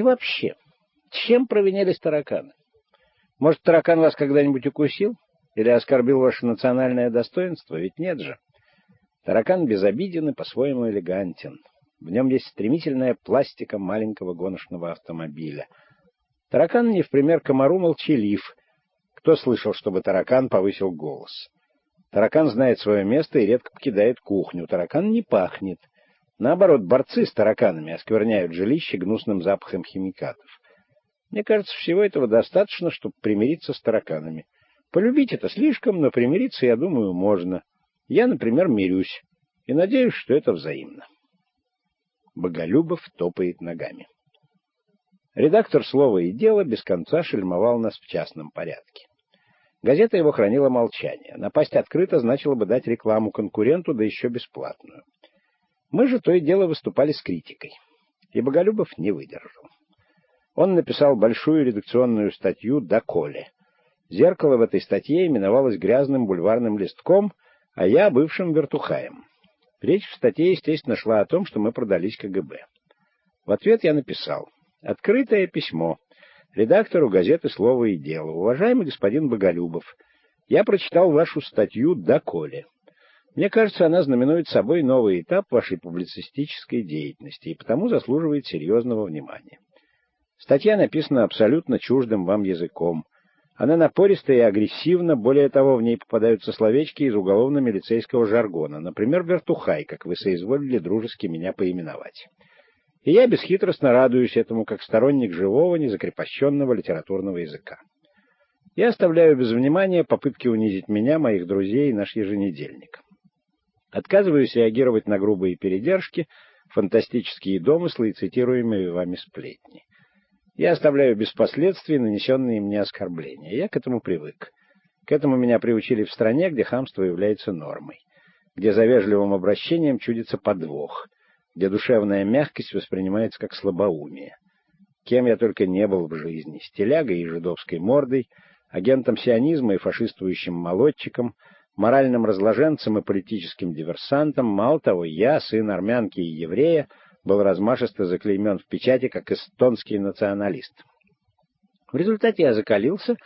И вообще, чем провинились тараканы? Может, таракан вас когда-нибудь укусил? Или оскорбил ваше национальное достоинство? Ведь нет же. Таракан безобиден и по-своему элегантен. В нем есть стремительная пластика маленького гоночного автомобиля. Таракан не в пример комару молчалив. Кто слышал, чтобы таракан повысил голос? Таракан знает свое место и редко покидает кухню. Таракан не пахнет. Наоборот, борцы с тараканами оскверняют жилище гнусным запахом химикатов. Мне кажется, всего этого достаточно, чтобы примириться с тараканами. Полюбить это слишком, но примириться, я думаю, можно. Я, например, мирюсь и надеюсь, что это взаимно. Боголюбов топает ногами. Редактор «Слова и дела» без конца шельмовал нас в частном порядке. Газета его хранила молчание. Напасть открыто значило бы дать рекламу конкуренту, да еще бесплатную. Мы же то и дело выступали с критикой. И Боголюбов не выдержал. Он написал большую редакционную статью «Доколе». Зеркало в этой статье именовалось грязным бульварным листком, а я — бывшим вертухаем. Речь в статье, естественно, шла о том, что мы продались КГБ. В ответ я написал «Открытое письмо. Редактору газеты «Слово и дело». Уважаемый господин Боголюбов, я прочитал вашу статью «Доколе». Мне кажется, она знаменует собой новый этап вашей публицистической деятельности и потому заслуживает серьезного внимания. Статья написана абсолютно чуждым вам языком. Она напористая и агрессивна, более того, в ней попадаются словечки из уголовно-милицейского жаргона, например, «вертухай», как вы соизволили дружески меня поименовать. И я бесхитростно радуюсь этому как сторонник живого, незакрепощенного литературного языка. Я оставляю без внимания попытки унизить меня, моих друзей и наш еженедельник. Отказываюсь реагировать на грубые передержки, фантастические домыслы и цитируемые вами сплетни. Я оставляю без последствий нанесенные мне оскорбления. Я к этому привык. К этому меня приучили в стране, где хамство является нормой, где за вежливым обращением чудится подвох, где душевная мягкость воспринимается как слабоумие. Кем я только не был в жизни, стилягой и жидовской мордой, агентом сионизма и фашистующим молодчиком, моральным разложенцем и политическим диверсантом, мало того, я, сын армянки и еврея, был размашисто заклеймен в печати как эстонский националист. В результате я закалился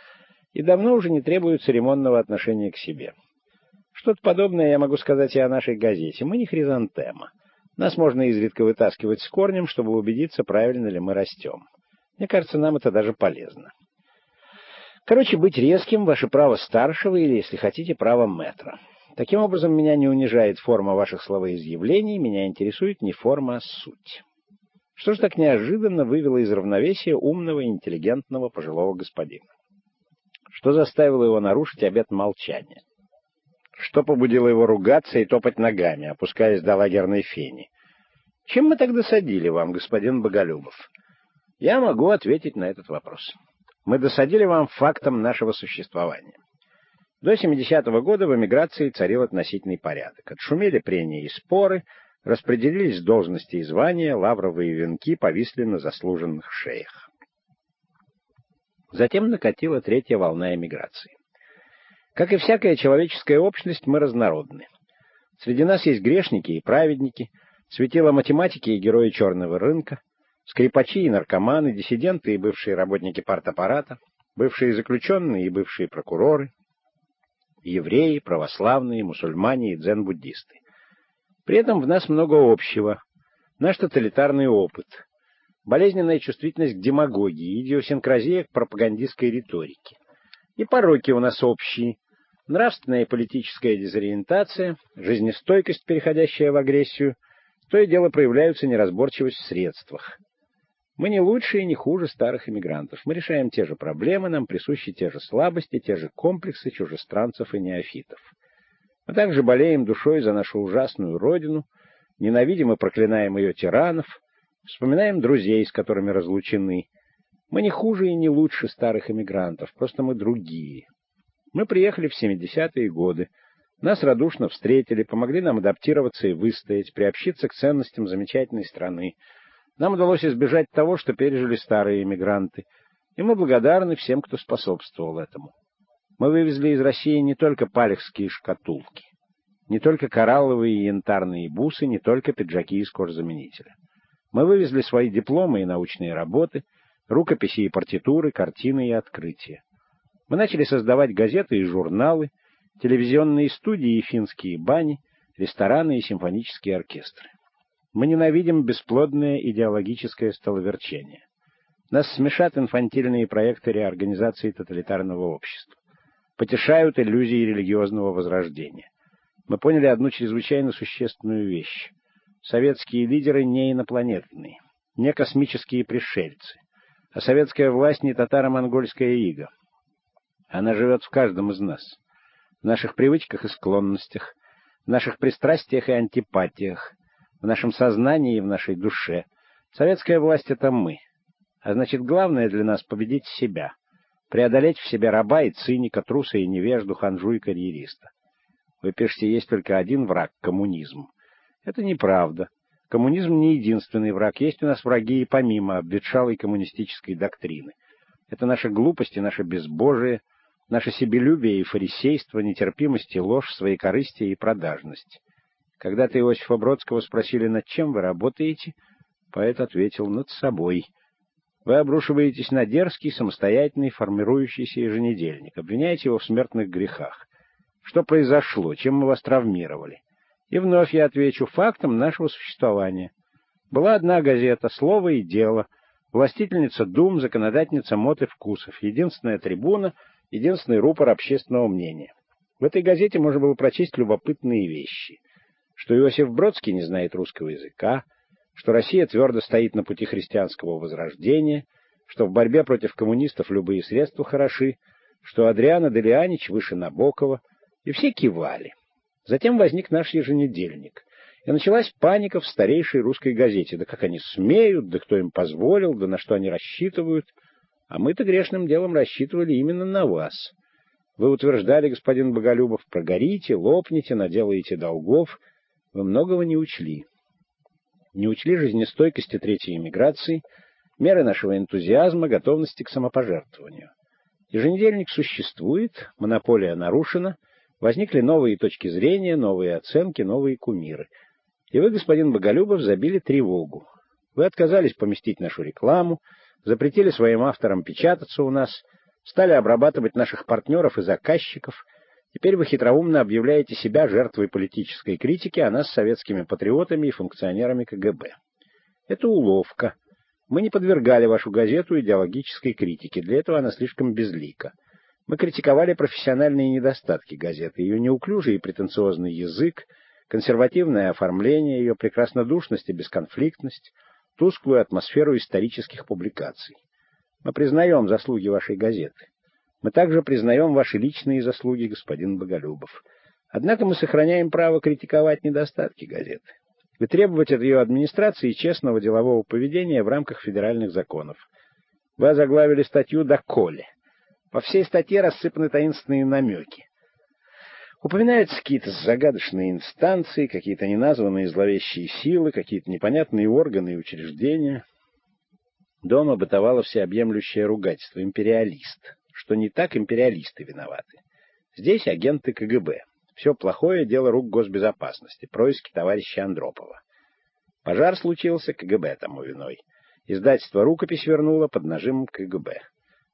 и давно уже не требую церемонного отношения к себе. Что-то подобное я могу сказать и о нашей газете. Мы не хризантема. Нас можно изредка вытаскивать с корнем, чтобы убедиться, правильно ли мы растем. Мне кажется, нам это даже полезно. Короче, быть резким — ваше право старшего или, если хотите, право метра. Таким образом, меня не унижает форма ваших словоизъявлений, меня интересует не форма, а суть. Что же так неожиданно вывело из равновесия умного и интеллигентного пожилого господина? Что заставило его нарушить обет молчания? Что побудило его ругаться и топать ногами, опускаясь до лагерной фени? Чем мы так досадили вам, господин Боголюбов? Я могу ответить на этот вопрос. Мы досадили вам фактом нашего существования. До 70-го года в эмиграции царил относительный порядок. Отшумели прения и споры, распределились должности и звания, лавровые венки повисли на заслуженных шеях. Затем накатила третья волна эмиграции. Как и всякая человеческая общность, мы разнородны. Среди нас есть грешники и праведники, светила математики и герои черного рынка, скрипачи и наркоманы, диссиденты и бывшие работники партаппарата, бывшие заключенные и бывшие прокуроры, евреи, православные, мусульмане и дзен-буддисты. При этом в нас много общего. Наш тоталитарный опыт, болезненная чувствительность к демагогии, идиосинкразия к пропагандистской риторике. И пороки у нас общие. Нравственная и политическая дезориентация, жизнестойкость, переходящая в агрессию, то и дело проявляются неразборчивость в средствах. Мы не лучше и не хуже старых иммигрантов. Мы решаем те же проблемы, нам присущи те же слабости, те же комплексы чужестранцев и неофитов. Мы также болеем душой за нашу ужасную родину, ненавидим и проклинаем ее тиранов, вспоминаем друзей, с которыми разлучены. Мы не хуже и не лучше старых иммигрантов, просто мы другие. Мы приехали в 70-е годы, нас радушно встретили, помогли нам адаптироваться и выстоять, приобщиться к ценностям замечательной страны, нам удалось избежать того, что пережили старые эмигранты, и мы благодарны всем, кто способствовал этому. Мы вывезли из России не только палехские шкатулки, не только коралловые и янтарные бусы, не только пиджаки из кожзаменителя. Мы вывезли свои дипломы и научные работы, рукописи и партитуры, картины и открытия. Мы начали создавать газеты и журналы, телевизионные студии и финские бани, рестораны и симфонические оркестры. Мы ненавидим бесплодное идеологическое столоверчение. Нас смешат инфантильные проекты реорганизации тоталитарного общества. Потешают иллюзии религиозного возрождения. Мы поняли одну чрезвычайно существенную вещь. Советские лидеры не инопланетные, не космические пришельцы, а советская власть не татаро-монгольская ига. Она живет в каждом из нас, в наших привычках и склонностях, в наших пристрастиях и антипатиях, в нашем сознании и в нашей душе. Советская власть — это мы. А значит, главное для нас — победить себя, преодолеть в себе раба и циника, труса и невежду, ханжу и карьериста. Вы пишете, есть только один враг — коммунизм. Это неправда. Коммунизм не единственный враг. Есть у нас враги и помимо обветшалой коммунистической доктрины. Это наша глупость и наше безбожие, наше себелюбие и фарисейство, нетерпимость и ложь, своекорыстие и продажность. Когда-то Иосифа Бродского спросили, над чем вы работаете, поэт ответил, над собой. Вы обрушиваетесь на дерзкий, самостоятельный, формирующийся еженедельник, обвиняете его в смертных грехах. Что произошло? Чем мы вас травмировали? И вновь я отвечу фактом нашего существования. Была одна газета «Слово и дело», властительница дум, законодательница мод и вкусов, единственная трибуна, единственный рупор общественного мнения. В этой газете можно было прочесть любопытные вещи. Что Иосиф Бродский не знает русского языка, что Россия твердо стоит на пути христианского возрождения, что в борьбе против коммунистов любые средства хороши, что Адриана Делианич выше Набокова — и все кивали. Затем возник наш еженедельник, и началась паника в старейшей русской газете. Да как они смеют, да кто им позволил, да на что они рассчитывают. А мы-то грешным делом рассчитывали именно на вас. Вы утверждали, господин Боголюбов, прогорите, лопните, наделаете долгов. Вы многого не учли. Не учли жизнестойкости третьей эмиграции, меры нашего энтузиазма, готовности к самопожертвованию. Еженедельник существует, монополия нарушена — Возникли новые точки зрения, новые оценки, новые кумиры. И вы, господин Боголюбов, забили тревогу. Вы отказались поместить нашу рекламу, запретили своим авторам печататься у нас, стали обрабатывать наших партнеров и заказчиков. Теперь вы хитроумно объявляете себя жертвой политической критики, а нас советскими патриотами и функционерами КГБ. Это уловка. Мы не подвергали вашу газету идеологической критике, для этого она слишком безлика. Мы критиковали профессиональные недостатки газеты, ее неуклюжий и претенциозный язык, консервативное оформление, ее прекраснодушность и бесконфликтность, тусклую атмосферу исторических публикаций. Мы признаем заслуги вашей газеты. Мы также признаем ваши личные заслуги, господин Боголюбов. Однако мы сохраняем право критиковать недостатки газеты и требовать от ее администрации честного делового поведения в рамках федеральных законов. Вы озаглавили статью «Доколе». По всей статье рассыпаны таинственные намеки. Упоминаются какие-то загадочные инстанции, какие-то неназванные зловещие силы, какие-то непонятные органы и учреждения. Дома бытовало всеобъемлющее ругательство «империалист», что не так империалисты виноваты. Здесь агенты КГБ. Все плохое — дело рук госбезопасности, происки товарища Андропова. Пожар случился, КГБ тому виной. Издательство «Рукопись» вернуло под нажимом КГБ.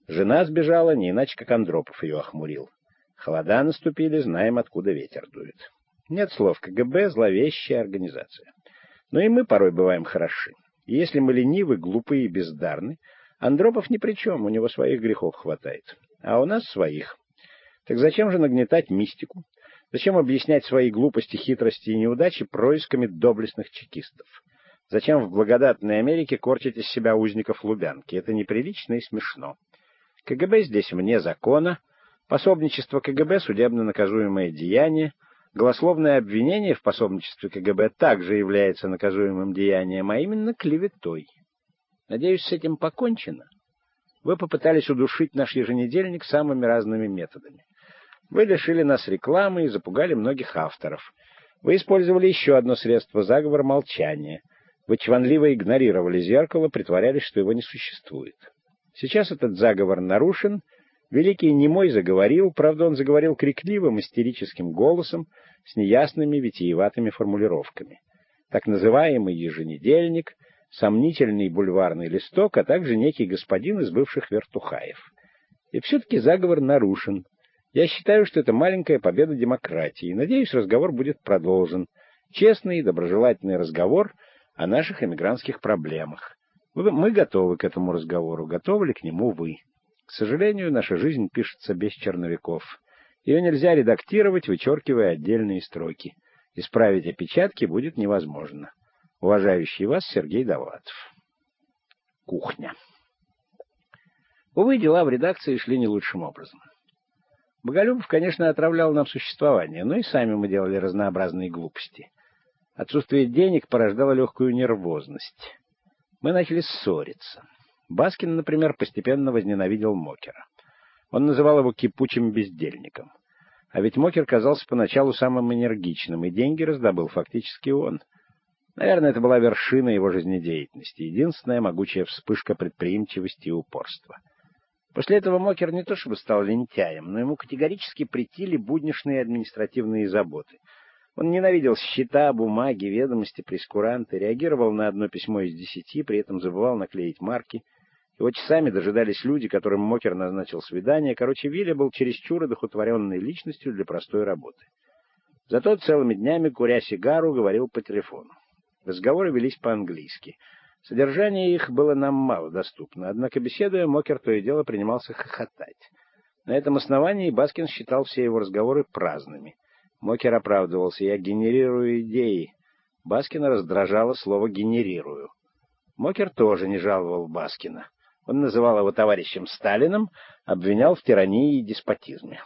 Жена сбежала, не иначе, как Андропов ее охмурил. Холода наступили, знаем, откуда ветер дует. Нет слов, КГБ — зловещая организация. Но и мы порой бываем хороши. И если мы ленивы, глупы и бездарны, Андропов ни при чем, у него своих грехов хватает. А у нас своих. Так зачем же нагнетать мистику? Зачем объяснять свои глупости, хитрости и неудачи происками доблестных чекистов? Зачем в благодатной Америке корчить из себя узников Лубянки? Это неприлично и смешно. КГБ здесь вне закона, пособничество КГБ — судебно наказуемое деяние, голословное обвинение в пособничестве КГБ также является наказуемым деянием, а именно клеветой. Надеюсь, с этим покончено. Вы попытались удушить наш еженедельник самыми разными методами. Вы лишили нас рекламы и запугали многих авторов. Вы использовали еще одно средство заговора молчания. Вы чванливо игнорировали зеркало, притворялись, что его не существует. Сейчас этот заговор нарушен. Великий немой заговорил, правда, он заговорил крикливым, истерическим голосом, с неясными витиеватыми формулировками. Так называемый еженедельник сомнительный бульварный листок, а также некий господин из бывших вертухаев. И все-таки заговор нарушен. Я считаю, что это маленькая победа демократии. Надеюсь, разговор будет продолжен. Честный и доброжелательный разговор о наших эмигрантских проблемах. Мы готовы к этому разговору. Готовы ли к нему вы? К сожалению, наша жизнь пишется без черновиков. Ее нельзя редактировать, вычеркивая отдельные строки. Исправить опечатки будет невозможно. Уважающий вас Сергей Довлатов. Кухня. Увы, дела в редакции шли не лучшим образом. Боголюбов, конечно, отравлял нам существование, но и сами мы делали разнообразные глупости. Отсутствие денег порождало легкую нервозность. Мы начали ссориться. Баскин, например, постепенно возненавидел Мокера. Он называл его кипучим бездельником. А ведь Мокер казался поначалу самым энергичным, и деньги раздобыл фактически он. Наверное, это была вершина его жизнедеятельности, единственная могучая вспышка предприимчивости и упорства. После этого Мокер не то чтобы стал лентяем, но ему категорически претили будничные административные заботы. Он ненавидел счета, бумаги, ведомости, прескуранты, реагировал на одно письмо из десяти, при этом забывал наклеить марки. Его часами дожидались люди, которым Мокер назначил свидание. Короче, Вилли был чересчур одухотворенной личностью для простой работы. Зато целыми днями, куря сигару, говорил по телефону. Разговоры велись по-английски. Содержание их было нам мало доступно, однако, беседуя, Мокер то и дело принимался хохотать. На этом основании Баскин считал все его разговоры праздными. Мокер оправдывался. «Я генерирую идеи». Баскина раздражало слово «генерирую». Мокер тоже не жаловал Баскина. Он называл его товарищем Сталином, обвинял в тирании и деспотизме.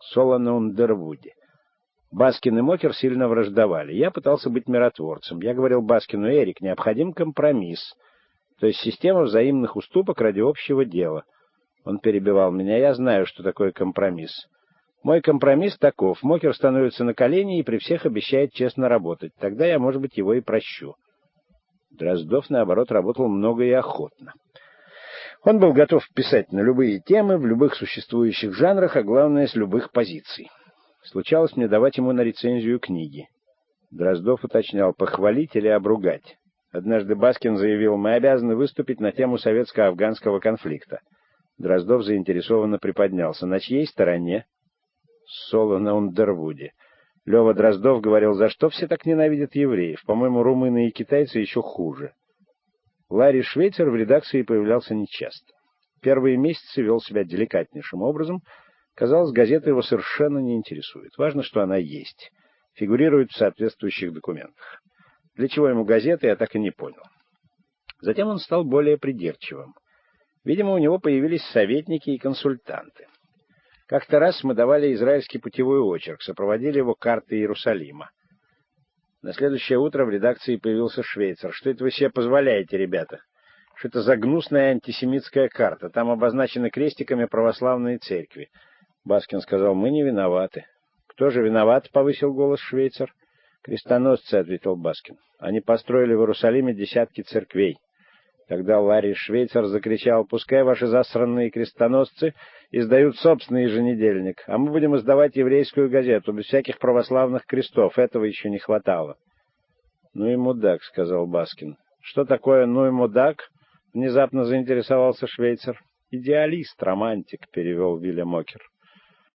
Соло на Ундервуде. Баскин и Мокер сильно враждовали. Я пытался быть миротворцем. Я говорил Баскину, Эрик, необходим компромисс, то есть система взаимных уступок ради общего дела. Он перебивал меня. Я знаю, что такое компромисс. Мой компромисс таков. Мокер становится на колени и при всех обещает честно работать. Тогда я, может быть, его и прощу. Дроздов, наоборот, работал много и охотно. Он был готов писать на любые темы, в любых существующих жанрах, а главное, с любых позиций. Случалось мне давать ему на рецензию книги. Дроздов уточнял, похвалить или обругать. Однажды Баскин заявил, мы обязаны выступить на тему советско-афганского конфликта. Дроздов заинтересованно приподнялся. На чьей стороне? Соло на Ундервуде. Лева Дроздов говорил, за что все так ненавидят евреев? По-моему, румыны и китайцы еще хуже. Ларри Швейцер в редакции появлялся нечасто. Первые месяцы вел себя деликатнейшим образом — Казалось, газета его совершенно не интересует. Важно, что она есть. Фигурирует в соответствующих документах. Для чего ему газеты, я так и не понял. Затем он стал более придирчивым. Видимо, у него появились советники и консультанты. Как-то раз мы давали израильский путевой очерк, сопроводили его картой Иерусалима. На следующее утро в редакции появился швейцар. «Что это вы себе позволяете, ребята? Что это за гнусная антисемитская карта? Там обозначены крестиками православные церкви. Баскин сказал, мы не виноваты. Кто же виноват? Повысил голос Швейцер. Крестоносцы, ответил Баскин. Они построили в Иерусалиме десятки церквей. Тогда Ларри Швейцар закричал, пускай ваши засранные крестоносцы издают собственный еженедельник, а мы будем издавать еврейскую газету без всяких православных крестов. Этого еще не хватало. Ну и мудак, сказал Баскин. Что такое ну и мудак? Внезапно заинтересовался Швейцер. Идеалист, романтик, перевел Вильям Мокер.